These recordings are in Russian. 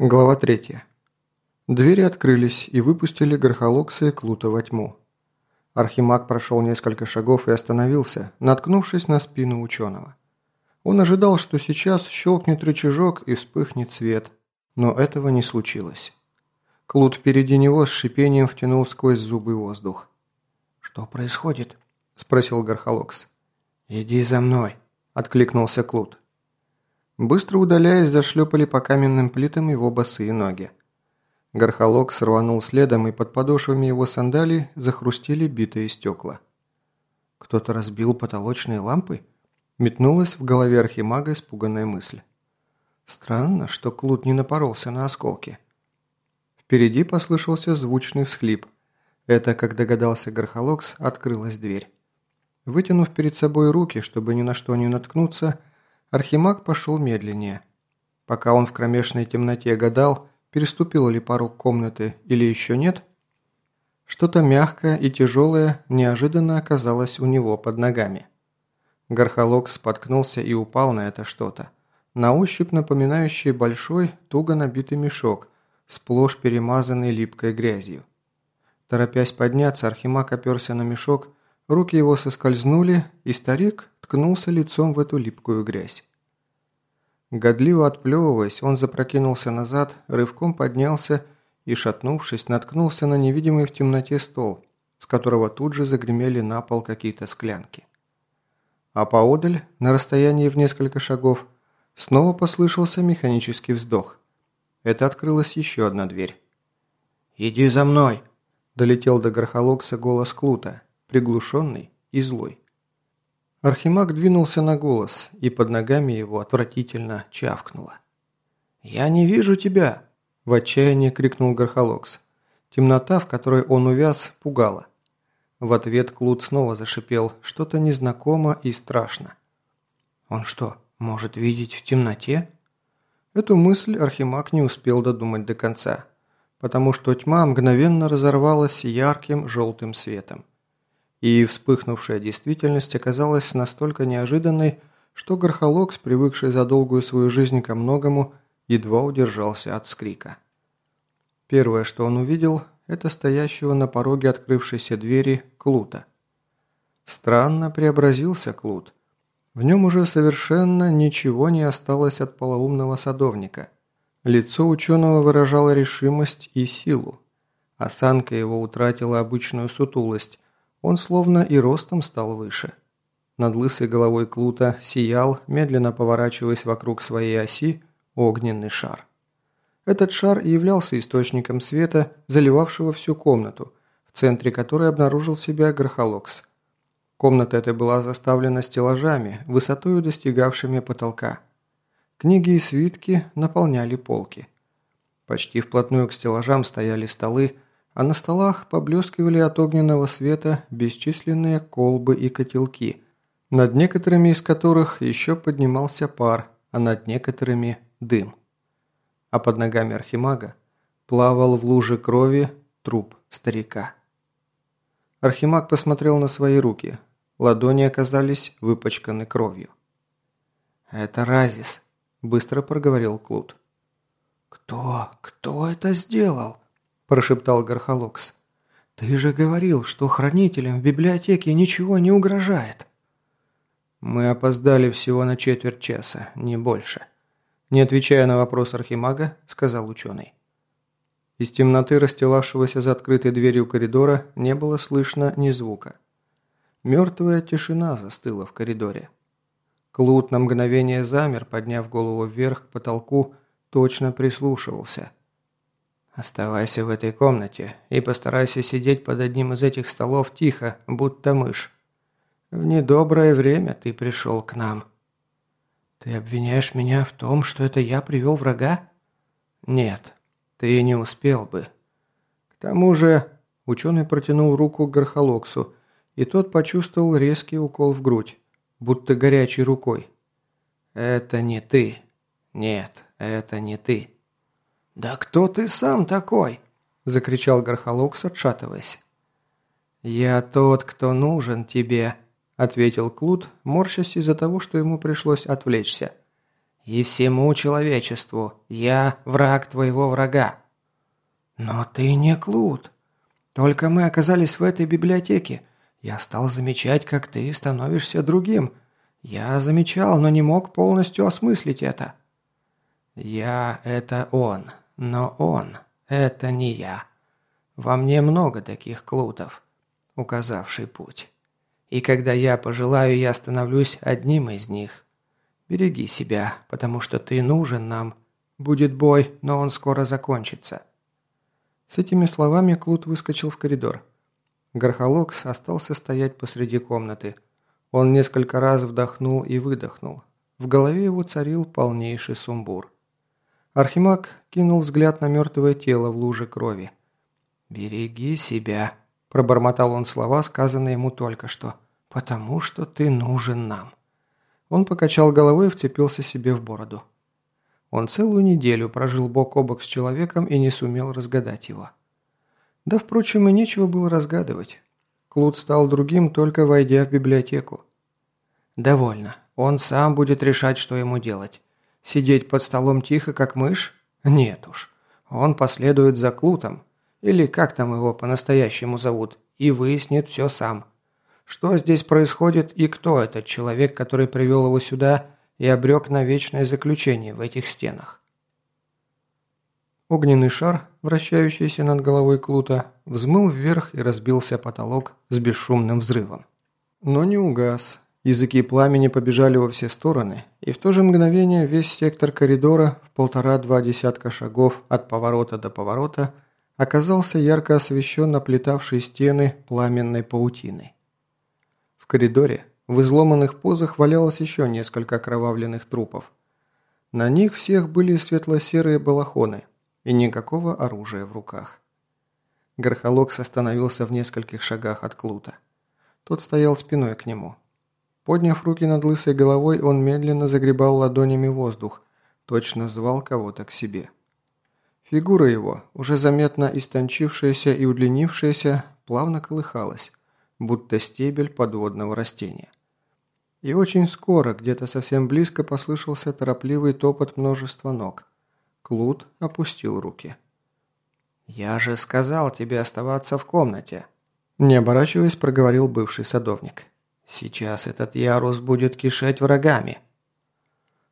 Глава 3. Двери открылись и выпустили Гархолокса и Клута во тьму. Архимаг прошел несколько шагов и остановился, наткнувшись на спину ученого. Он ожидал, что сейчас щелкнет рычажок и вспыхнет свет, но этого не случилось. Клут впереди него с шипением втянул сквозь зубы воздух. «Что происходит?» – спросил Гархолокс. «Иди за мной», – откликнулся Клут. Быстро удаляясь, зашлепали по каменным плитам его босые ноги. Горхолог сорванул следом, и под подошвами его сандалий захрустили битые стекла. «Кто-то разбил потолочные лампы?» Метнулась в голове архимага испуганная мысль. Странно, что Клут не напоролся на осколки. Впереди послышался звучный всхлип. Это, как догадался Горхолокс, открылась дверь. Вытянув перед собой руки, чтобы ни на что не наткнуться, Архимаг пошел медленнее. Пока он в кромешной темноте гадал, переступил ли порог комнаты или еще нет, что-то мягкое и тяжелое неожиданно оказалось у него под ногами. Гархолог споткнулся и упал на это что-то, на ощупь напоминающий большой, туго набитый мешок, сплошь перемазанный липкой грязью. Торопясь подняться, Архимаг оперся на мешок, руки его соскользнули, и старик ткнулся лицом в эту липкую грязь. Годливо отплевываясь, он запрокинулся назад, рывком поднялся и, шатнувшись, наткнулся на невидимый в темноте стол, с которого тут же загремели на пол какие-то склянки. А поодаль, на расстоянии в несколько шагов, снова послышался механический вздох. Это открылась еще одна дверь. «Иди за мной!» – долетел до Гархолокса голос Клута, приглушенный и злой. Архимаг двинулся на голос, и под ногами его отвратительно чавкнуло. «Я не вижу тебя!» – в отчаянии крикнул Гархолокс. Темнота, в которой он увяз, пугала. В ответ Клуд снова зашипел, что-то незнакомо и страшно. «Он что, может видеть в темноте?» Эту мысль Архимаг не успел додумать до конца, потому что тьма мгновенно разорвалась ярким желтым светом. И вспыхнувшая действительность оказалась настолько неожиданной, что Гархолокс, привыкший за долгую свою жизнь ко многому, едва удержался от скрика. Первое, что он увидел, это стоящего на пороге открывшейся двери Клута. Странно преобразился Клут. В нем уже совершенно ничего не осталось от полоумного садовника. Лицо ученого выражало решимость и силу. Осанка его утратила обычную сутулость, он словно и ростом стал выше. Над лысой головой Клута сиял, медленно поворачиваясь вокруг своей оси, огненный шар. Этот шар и являлся источником света, заливавшего всю комнату, в центре которой обнаружил себя Грохолокс. Комната эта была заставлена стеллажами, высотою достигавшими потолка. Книги и свитки наполняли полки. Почти вплотную к стеллажам стояли столы, а на столах поблескивали от огненного света бесчисленные колбы и котелки, над некоторыми из которых еще поднимался пар, а над некоторыми – дым. А под ногами архимага плавал в луже крови труп старика. Архимаг посмотрел на свои руки. Ладони оказались выпачканы кровью. «Это Разис», – быстро проговорил Клуд. «Кто? Кто это сделал?» Прошептал Гархолокс. «Ты же говорил, что хранителям в библиотеке ничего не угрожает». «Мы опоздали всего на четверть часа, не больше», не отвечая на вопрос Архимага, сказал ученый. Из темноты, расстилавшегося за открытой дверью коридора, не было слышно ни звука. Мертвая тишина застыла в коридоре. Клут на мгновение замер, подняв голову вверх к потолку, точно прислушивался – Оставайся в этой комнате и постарайся сидеть под одним из этих столов тихо, будто мышь. В недоброе время ты пришел к нам. Ты обвиняешь меня в том, что это я привел врага? Нет, ты не успел бы. К тому же, ученый протянул руку к Гархолоксу, и тот почувствовал резкий укол в грудь, будто горячей рукой. Это не ты. Нет, это не ты. «Да кто ты сам такой?» – закричал Гархолокс, отшатываясь. «Я тот, кто нужен тебе», – ответил Клуд, морщась из-за того, что ему пришлось отвлечься. и всему человечеству. Я враг твоего врага». «Но ты не Клуд. Только мы оказались в этой библиотеке. Я стал замечать, как ты становишься другим. Я замечал, но не мог полностью осмыслить это». «Я – это он, но он – это не я. Во мне много таких Клутов, указавший путь. И когда я пожелаю, я становлюсь одним из них. Береги себя, потому что ты нужен нам. Будет бой, но он скоро закончится». С этими словами Клут выскочил в коридор. Гархолокс остался стоять посреди комнаты. Он несколько раз вдохнул и выдохнул. В голове его царил полнейший сумбур. Архимаг кинул взгляд на мертвое тело в луже крови. «Береги себя», – пробормотал он слова, сказанные ему только что, – «потому что ты нужен нам». Он покачал головой и вцепился себе в бороду. Он целую неделю прожил бок о бок с человеком и не сумел разгадать его. Да, впрочем, и нечего было разгадывать. Клуд стал другим, только войдя в библиотеку. «Довольно. Он сам будет решать, что ему делать. Сидеть под столом тихо, как мышь? Нет уж. Он последует за Клутом, или как там его по-настоящему зовут, и выяснит все сам. Что здесь происходит и кто этот человек, который привел его сюда и обрек на вечное заключение в этих стенах. Огненный шар, вращающийся над головой Клута, взмыл вверх и разбился потолок с бесшумным взрывом. Но не угас, Языки пламени побежали во все стороны, и в то же мгновение весь сектор коридора в полтора-два десятка шагов от поворота до поворота оказался ярко освещен оплетавшей стены пламенной паутиной. В коридоре в изломанных позах валялось еще несколько окровавленных трупов. На них всех были светло-серые балахоны и никакого оружия в руках. Горхолокс остановился в нескольких шагах от Клута. Тот стоял спиной к нему – Подняв руки над лысой головой, он медленно загребал ладонями воздух, точно звал кого-то к себе. Фигура его, уже заметно истончившаяся и удлинившаяся, плавно колыхалась, будто стебель подводного растения. И очень скоро, где-то совсем близко, послышался торопливый топот множества ног. Клуд опустил руки. «Я же сказал тебе оставаться в комнате», – не оборачиваясь, проговорил бывший садовник. Сейчас этот ярус будет кишеть врагами.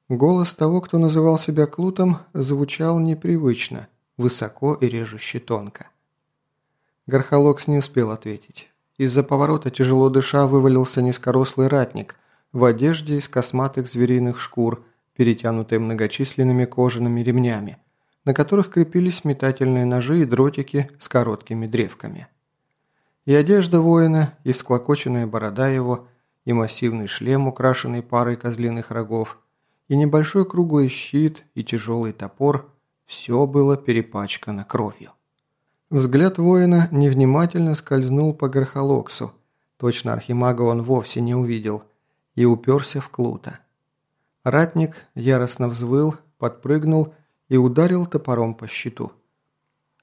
Голос того, кто называл себя Клутом, звучал непривычно, высоко и режуще тонко. Горхолокс не успел ответить. Из-за поворота, тяжело дыша, вывалился низкорослый ратник в одежде из косматых звериных шкур, перетянутой многочисленными кожаными ремнями, на которых крепились метательные ножи и дротики с короткими древками. И одежда воина, и всклокоченная борода его, и массивный шлем, украшенный парой козлиных рогов, и небольшой круглый щит, и тяжелый топор – все было перепачкано кровью. Взгляд воина невнимательно скользнул по Гархолоксу, точно архимага он вовсе не увидел, и уперся в Клута. Ратник яростно взвыл, подпрыгнул и ударил топором по щиту.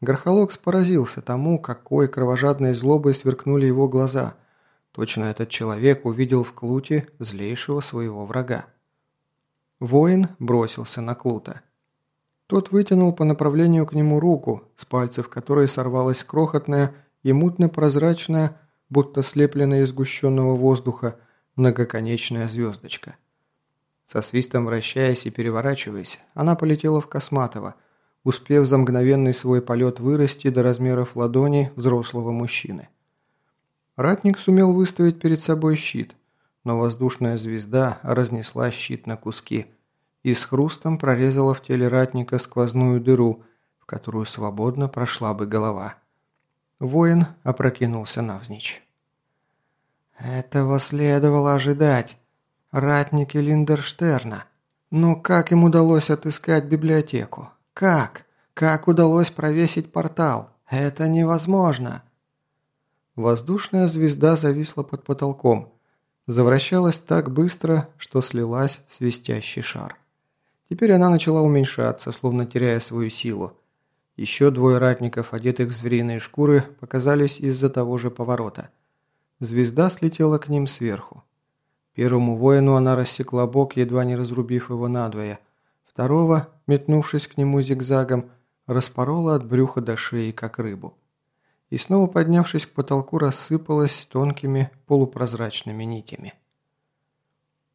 Гархолокс поразился тому, какой кровожадной злобой сверкнули его глаза. Точно этот человек увидел в Клуте злейшего своего врага. Воин бросился на Клута. Тот вытянул по направлению к нему руку, с пальцев которой сорвалась крохотная и мутно-прозрачная, будто слепленная из сгущенного воздуха, многоконечная звездочка. Со свистом вращаясь и переворачиваясь, она полетела в Косматова, успев за мгновенный свой полет вырасти до размеров ладони взрослого мужчины. Ратник сумел выставить перед собой щит, но воздушная звезда разнесла щит на куски и с хрустом прорезала в теле ратника сквозную дыру, в которую свободно прошла бы голова. Воин опрокинулся навзничь. «Этого следовало ожидать. Ратники Линдерштерна. Но как им удалось отыскать библиотеку? Как? Как удалось провесить портал? Это невозможно!» Воздушная звезда зависла под потолком. Завращалась так быстро, что слилась в свистящий шар. Теперь она начала уменьшаться, словно теряя свою силу. Еще двое ратников, одетых в звериные шкуры, показались из-за того же поворота. Звезда слетела к ним сверху. Первому воину она рассекла бок, едва не разрубив его надвое – Второго, метнувшись к нему зигзагом, распорола от брюха до шеи, как рыбу. И снова поднявшись к потолку, рассыпалась тонкими полупрозрачными нитями.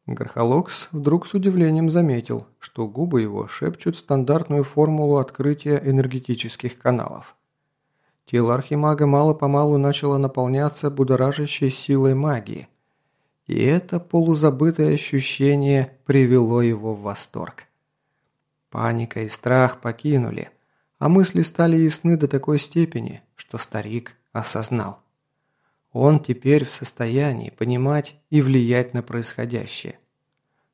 Гархолокс вдруг с удивлением заметил, что губы его шепчут стандартную формулу открытия энергетических каналов. Тело архимага мало-помалу начало наполняться будоражащей силой магии, и это полузабытое ощущение привело его в восторг. Паника и страх покинули, а мысли стали ясны до такой степени, что старик осознал. Он теперь в состоянии понимать и влиять на происходящее.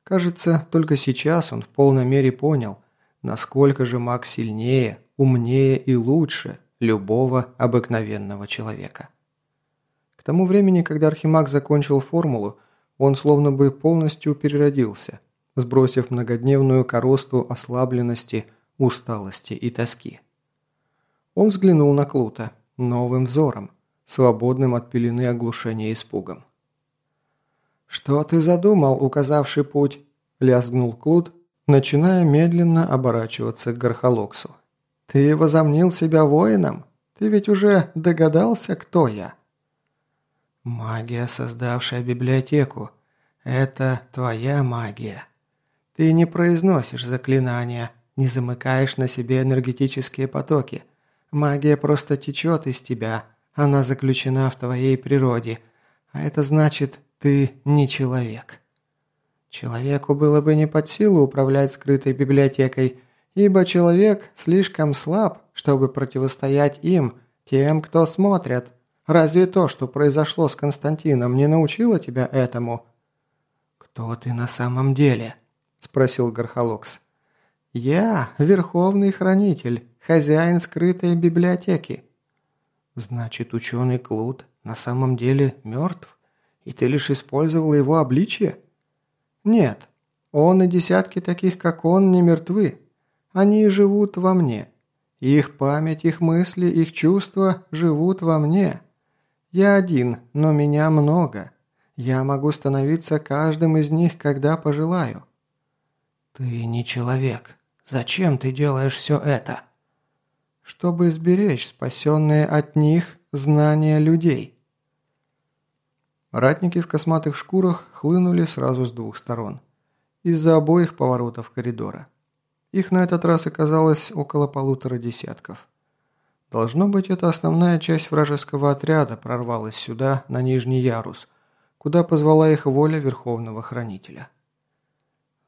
Кажется, только сейчас он в полной мере понял, насколько же маг сильнее, умнее и лучше любого обыкновенного человека. К тому времени, когда Архимаг закончил формулу, он словно бы полностью переродился, сбросив многодневную коросту ослабленности, усталости и тоски. Он взглянул на Клута новым взором, свободным от пелены оглушения испугом. «Что ты задумал, указавший путь?» – лязгнул Клут, начиная медленно оборачиваться к Гархолоксу. «Ты возомнил себя воином? Ты ведь уже догадался, кто я?» «Магия, создавшая библиотеку. Это твоя магия. Ты не произносишь заклинания, не замыкаешь на себе энергетические потоки. Магия просто течет из тебя, она заключена в твоей природе, а это значит, ты не человек. Человеку было бы не под силу управлять скрытой библиотекой, ибо человек слишком слаб, чтобы противостоять им, тем, кто смотрят. Разве то, что произошло с Константином, не научило тебя этому?» «Кто ты на самом деле?» – спросил Гархолокс. «Я – Верховный Хранитель, хозяин скрытой библиотеки». «Значит, ученый Клуд на самом деле мертв, и ты лишь использовал его обличье?» «Нет, он и десятки таких, как он, не мертвы. Они живут во мне. Их память, их мысли, их чувства живут во мне. Я один, но меня много. Я могу становиться каждым из них, когда пожелаю». «Ты не человек. Зачем ты делаешь все это?» «Чтобы сберечь спасенные от них знания людей». Ратники в косматых шкурах хлынули сразу с двух сторон. Из-за обоих поворотов коридора. Их на этот раз оказалось около полутора десятков. Должно быть, это основная часть вражеского отряда прорвалась сюда, на нижний ярус, куда позвала их воля Верховного Хранителя.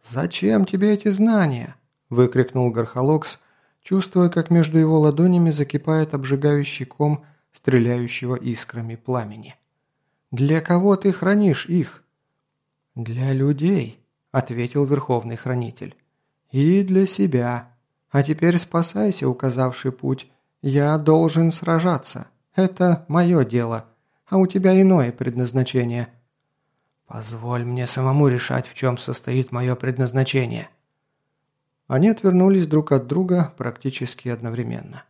«Зачем тебе эти знания?» – выкрикнул Гархолокс, чувствуя, как между его ладонями закипает обжигающий ком стреляющего искрами пламени. Для кого ты хранишь их?» «Для людей», — ответил Верховный Хранитель. «И для себя. А теперь спасайся, указавший путь. Я должен сражаться. Это мое дело. А у тебя иное предназначение». «Позволь мне самому решать, в чем состоит мое предназначение». Они отвернулись друг от друга практически одновременно.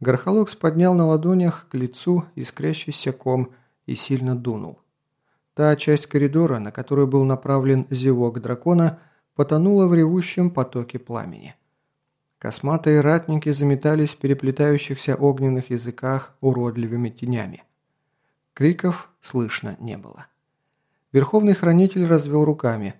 Горхолокс поднял на ладонях к лицу искрящийся ком и сильно дунул. Та часть коридора, на которую был направлен зевок дракона, потонула в ревущем потоке пламени. Косматые ратники заметались в переплетающихся огненных языках уродливыми тенями. Криков слышно не было. Верховный хранитель развел руками.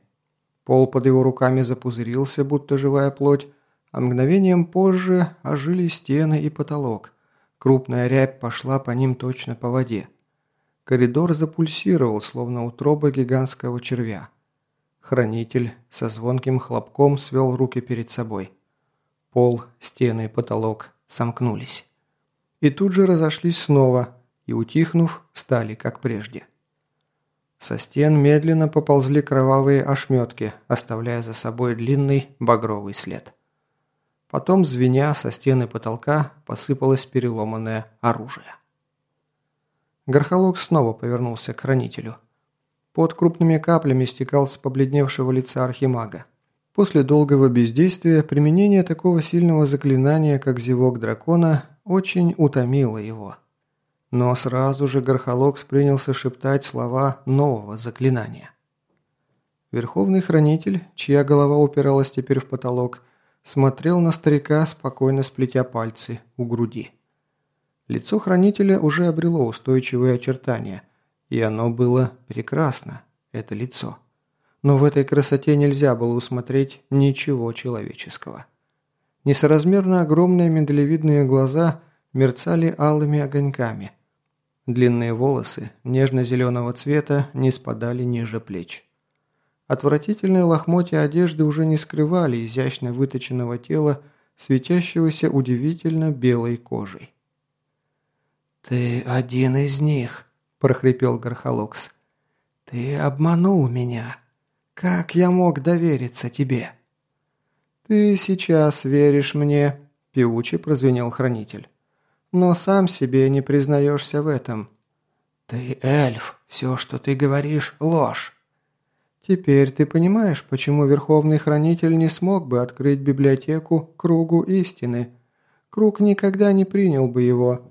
Пол под его руками запузырился, будто живая плоть, а мгновением позже ожили стены и потолок. Крупная рябь пошла по ним точно по воде. Коридор запульсировал, словно утроба гигантского червя. Хранитель со звонким хлопком свел руки перед собой. Пол, стены и потолок сомкнулись. И тут же разошлись снова, и, утихнув, стали как прежде. Со стен медленно поползли кровавые ошметки, оставляя за собой длинный багровый след. Потом, звеня со стены потолка, посыпалось переломанное оружие. Горхолог снова повернулся к хранителю. Под крупными каплями стекал с побледневшего лица архимага. После долгого бездействия применение такого сильного заклинания, как зевок дракона, очень утомило его. Но сразу же Горхолог принялся шептать слова нового заклинания. Верховный хранитель, чья голова упиралась теперь в потолок, смотрел на старика, спокойно сплетя пальцы у груди. Лицо хранителя уже обрело устойчивые очертания, и оно было прекрасно, это лицо. Но в этой красоте нельзя было усмотреть ничего человеческого. Несоразмерно огромные миндалевидные глаза мерцали алыми огоньками. Длинные волосы нежно-зеленого цвета не спадали ниже плеч. Отвратительные лохмотья одежды уже не скрывали изящно выточенного тела, светящегося удивительно белой кожей. «Ты один из них», – прохрипел Гархалокс. «Ты обманул меня. Как я мог довериться тебе?» «Ты сейчас веришь мне», – певуче прозвенел хранитель. «Но сам себе не признаешься в этом». «Ты эльф. Все, что ты говоришь, ложь». Теперь ты понимаешь, почему Верховный Хранитель не смог бы открыть библиотеку Кругу Истины. Круг никогда не принял бы его».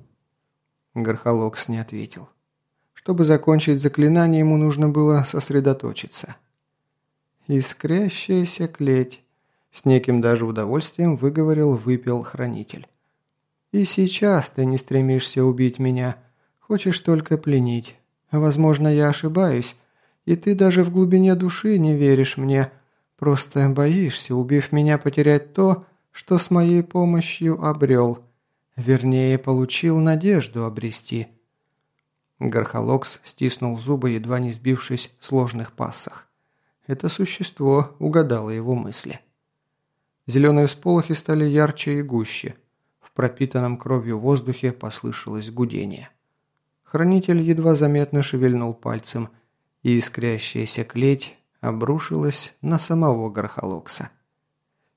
Гархалокс не ответил. Чтобы закончить заклинание, ему нужно было сосредоточиться. «Искрящаяся клеть», — с неким даже удовольствием выговорил выпил Хранитель. «И сейчас ты не стремишься убить меня, хочешь только пленить. Возможно, я ошибаюсь, и ты даже в глубине души не веришь мне, просто боишься, убив меня, потерять то, что с моей помощью обрел. Вернее, получил надежду обрести». Гархалокс стиснул зубы, едва не сбившись в сложных пассах. Это существо угадало его мысли. Зеленые всполохи стали ярче и гуще. Пропитанном кровью воздухе послышалось гудение. Хранитель едва заметно шевельнул пальцем – и искрящаяся клеть обрушилась на самого Гархалокса.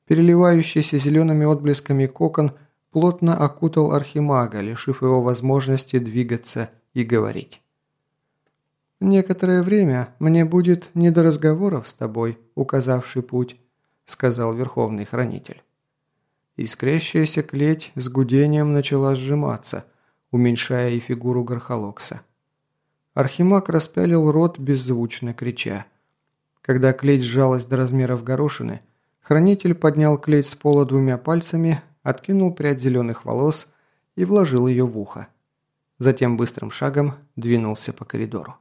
Переливающийся зелеными отблесками кокон плотно окутал Архимага, лишив его возможности двигаться и говорить. «Некоторое время мне будет не до разговоров с тобой, указавший путь», сказал Верховный Хранитель. Искрящаяся клеть с гудением начала сжиматься, уменьшая и фигуру Гархалокса. Архимаг распялил рот, беззвучно крича. Когда клеть сжалась до размеров горошины, хранитель поднял клеть с пола двумя пальцами, откинул прядь зеленых волос и вложил ее в ухо. Затем быстрым шагом двинулся по коридору.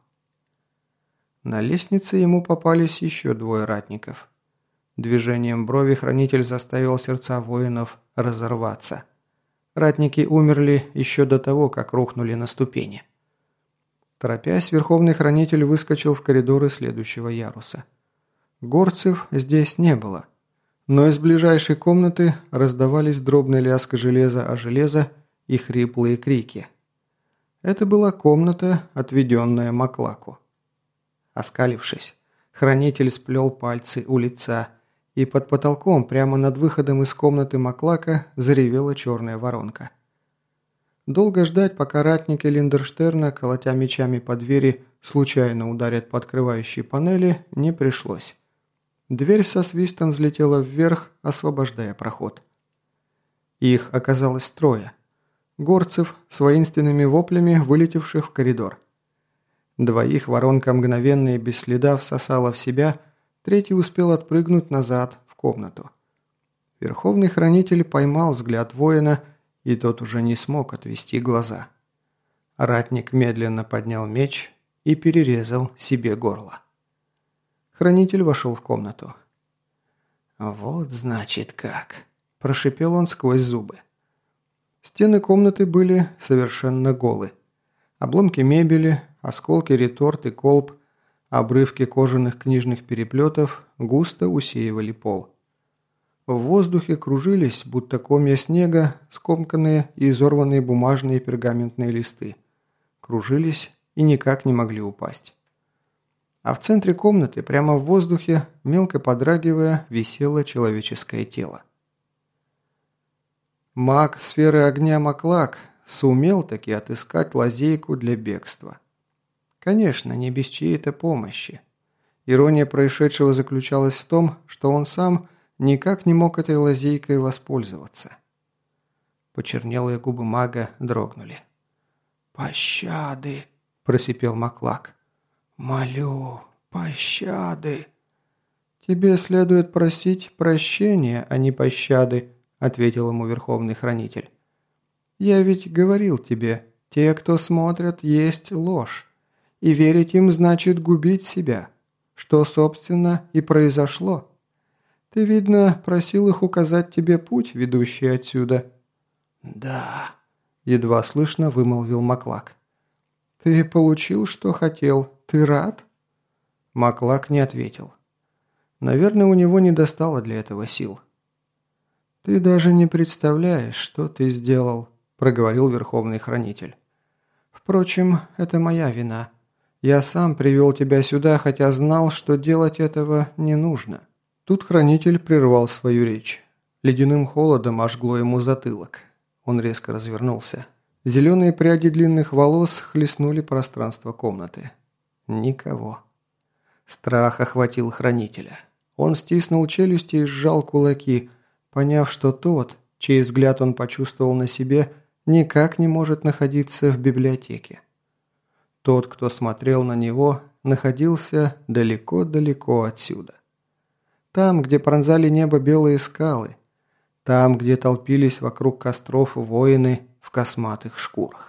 На лестнице ему попались еще двое ратников. Движением брови хранитель заставил сердца воинов разорваться. Ратники умерли еще до того, как рухнули на ступени. Торопясь, Верховный Хранитель выскочил в коридоры следующего яруса. Горцев здесь не было. Но из ближайшей комнаты раздавались дробный лязг железа о железо и хриплые крики. Это была комната, отведенная Маклаку. Оскалившись, хранитель сплел пальцы у лица, и под потолком, прямо над выходом из комнаты Маклака, заревела черная воронка. Долго ждать, пока ратники Линдерштерна, колотя мечами по двери, случайно ударят по открывающей панели, не пришлось. Дверь со свистом взлетела вверх, освобождая проход. Их оказалось трое. Горцев с воинственными воплями, вылетевших в коридор. Двоих воронка мгновенно и без следа всосала в себя, третий успел отпрыгнуть назад в комнату. Верховный хранитель поймал взгляд воина и тот уже не смог отвести глаза. Ратник медленно поднял меч и перерезал себе горло. Хранитель вошел в комнату. «Вот значит как», – прошипел он сквозь зубы. Стены комнаты были совершенно голы. Обломки мебели, осколки реторт и колб, обрывки кожаных книжных переплетов густо усеивали пол. В воздухе кружились, будто комья снега, скомканные и изорванные бумажные пергаментные листы. Кружились и никак не могли упасть. А в центре комнаты, прямо в воздухе, мелко подрагивая, висело человеческое тело. Маг сферы огня Маклак сумел таки отыскать лазейку для бегства. Конечно, не без чьей-то помощи. Ирония происшедшего заключалась в том, что он сам – никак не мог этой лазейкой воспользоваться. Почернелые губы мага дрогнули. «Пощады!» – просипел Маклак. «Молю, пощады!» «Тебе следует просить прощения, а не пощады», – ответил ему Верховный Хранитель. «Я ведь говорил тебе, те, кто смотрят, есть ложь, и верить им значит губить себя, что, собственно, и произошло. Ты, видно, просил их указать тебе путь, ведущий отсюда». «Да», – едва слышно вымолвил Маклак. «Ты получил, что хотел. Ты рад?» Маклак не ответил. Наверное, у него не достало для этого сил. «Ты даже не представляешь, что ты сделал», – проговорил Верховный Хранитель. «Впрочем, это моя вина. Я сам привел тебя сюда, хотя знал, что делать этого не нужно». Тут Хранитель прервал свою речь. Ледяным холодом ожгло ему затылок. Он резко развернулся. Зеленые пряди длинных волос хлестнули пространство комнаты. Никого. Страх охватил Хранителя. Он стиснул челюсти и сжал кулаки, поняв, что тот, чей взгляд он почувствовал на себе, никак не может находиться в библиотеке. Тот, кто смотрел на него, находился далеко-далеко отсюда. Там, где пронзали небо белые скалы, там, где толпились вокруг костров воины в косматых шкурах.